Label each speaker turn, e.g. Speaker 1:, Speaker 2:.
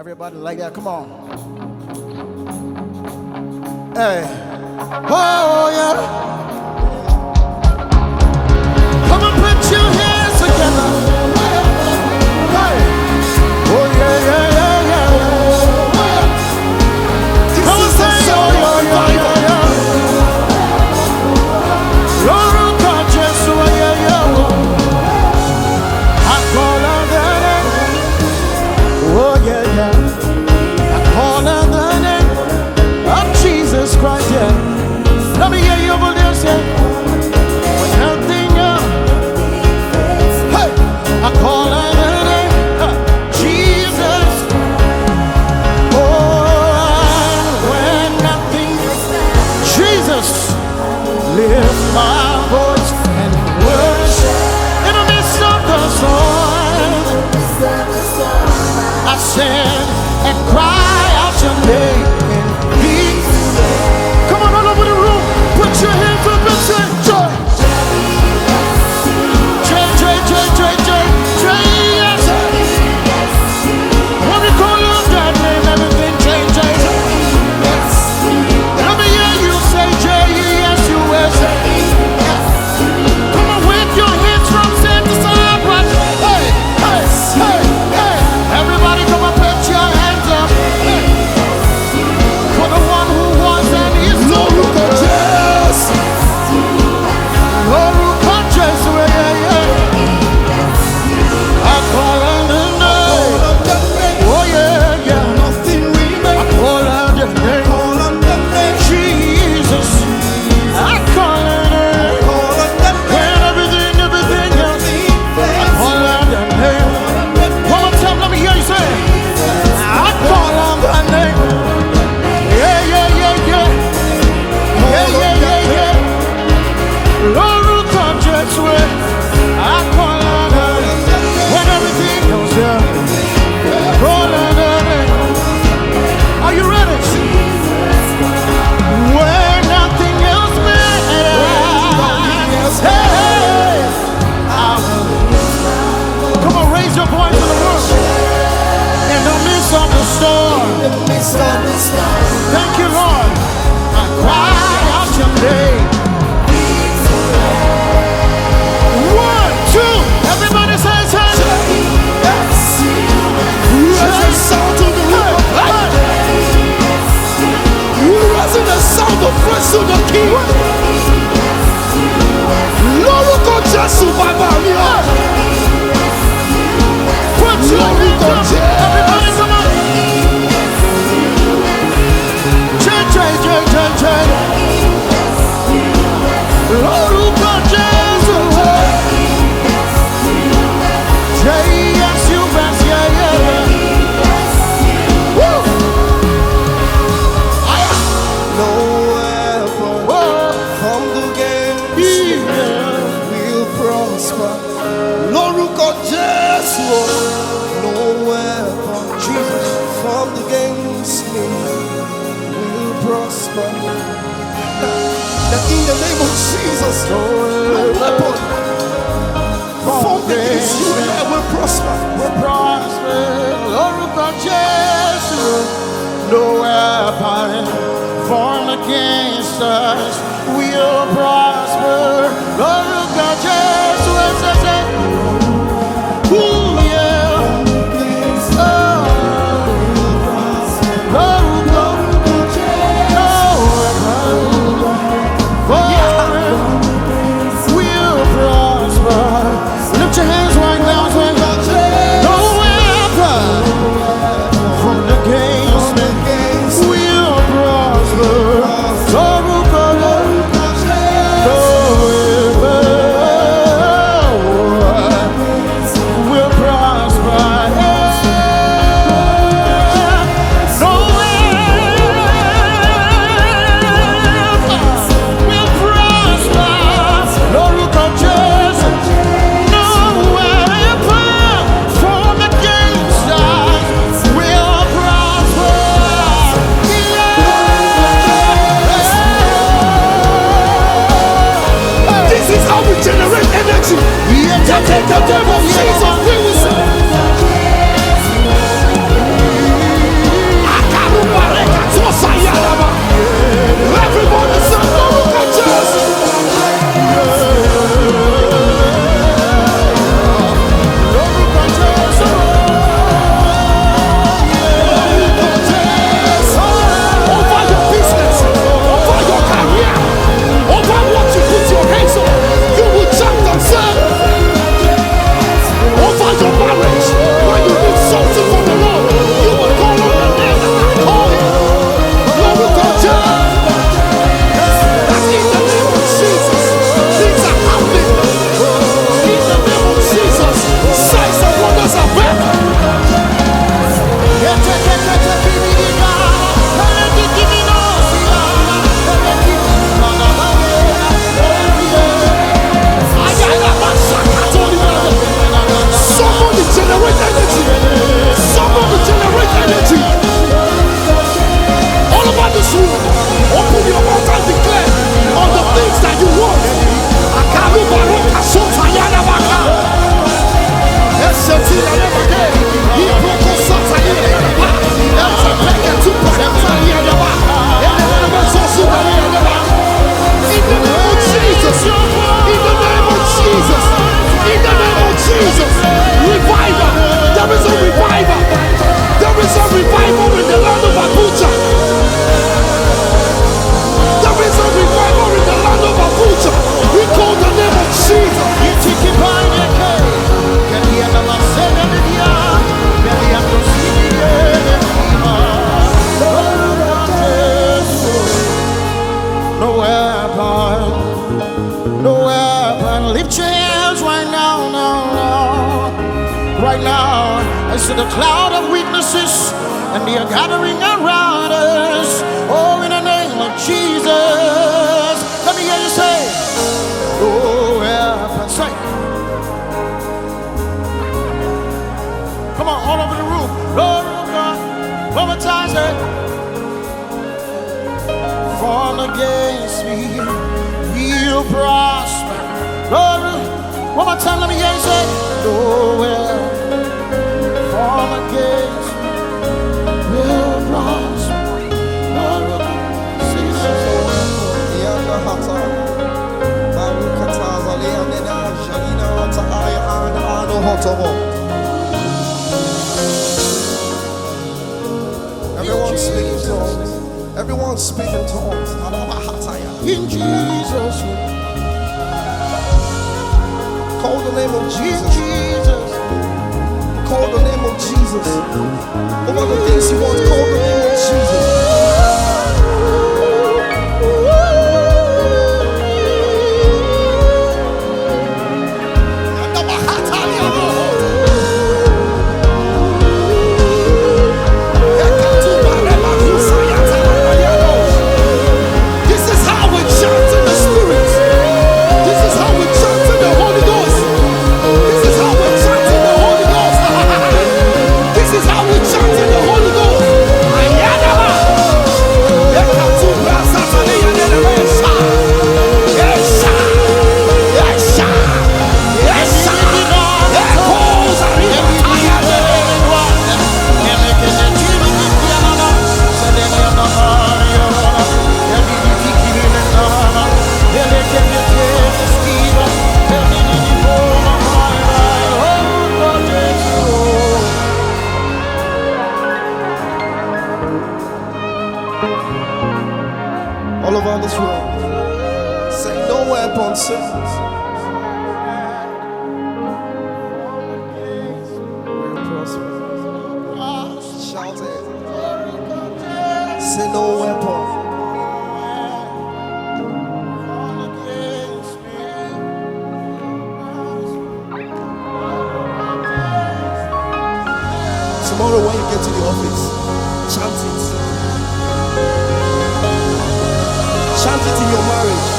Speaker 1: Everybody like that. Come on. Hey. Oh, yeah. Thank you, Lord. turn, turn, turn. Jesus,
Speaker 2: No weapon
Speaker 1: oh.
Speaker 2: formed against Jesus, Lord. No weapon formed against you will prosper.
Speaker 1: Will prosper, Lord, about Jesus. No weapon formed against us will prosper. the name of Jesus. And they are gathering around us. Oh, in the name of Jesus. Let me hear you say, Oh, weapon. Say, come on, all over the room. Lord of God, one more time, say, Form against me, will prosper. Lord, one more time, let me hear you say, oh, No weapon form against
Speaker 2: Everyone speak in tongues. Everyone speak in tongues.
Speaker 1: In Jesus' name.
Speaker 2: Call the name of
Speaker 1: In
Speaker 2: Jesus.
Speaker 1: Jesus'
Speaker 2: Call the name of Jesus. Over the things you want, call the name Say no weapon. Tomorrow when you get to the office, chant it. Chant it in your marriage.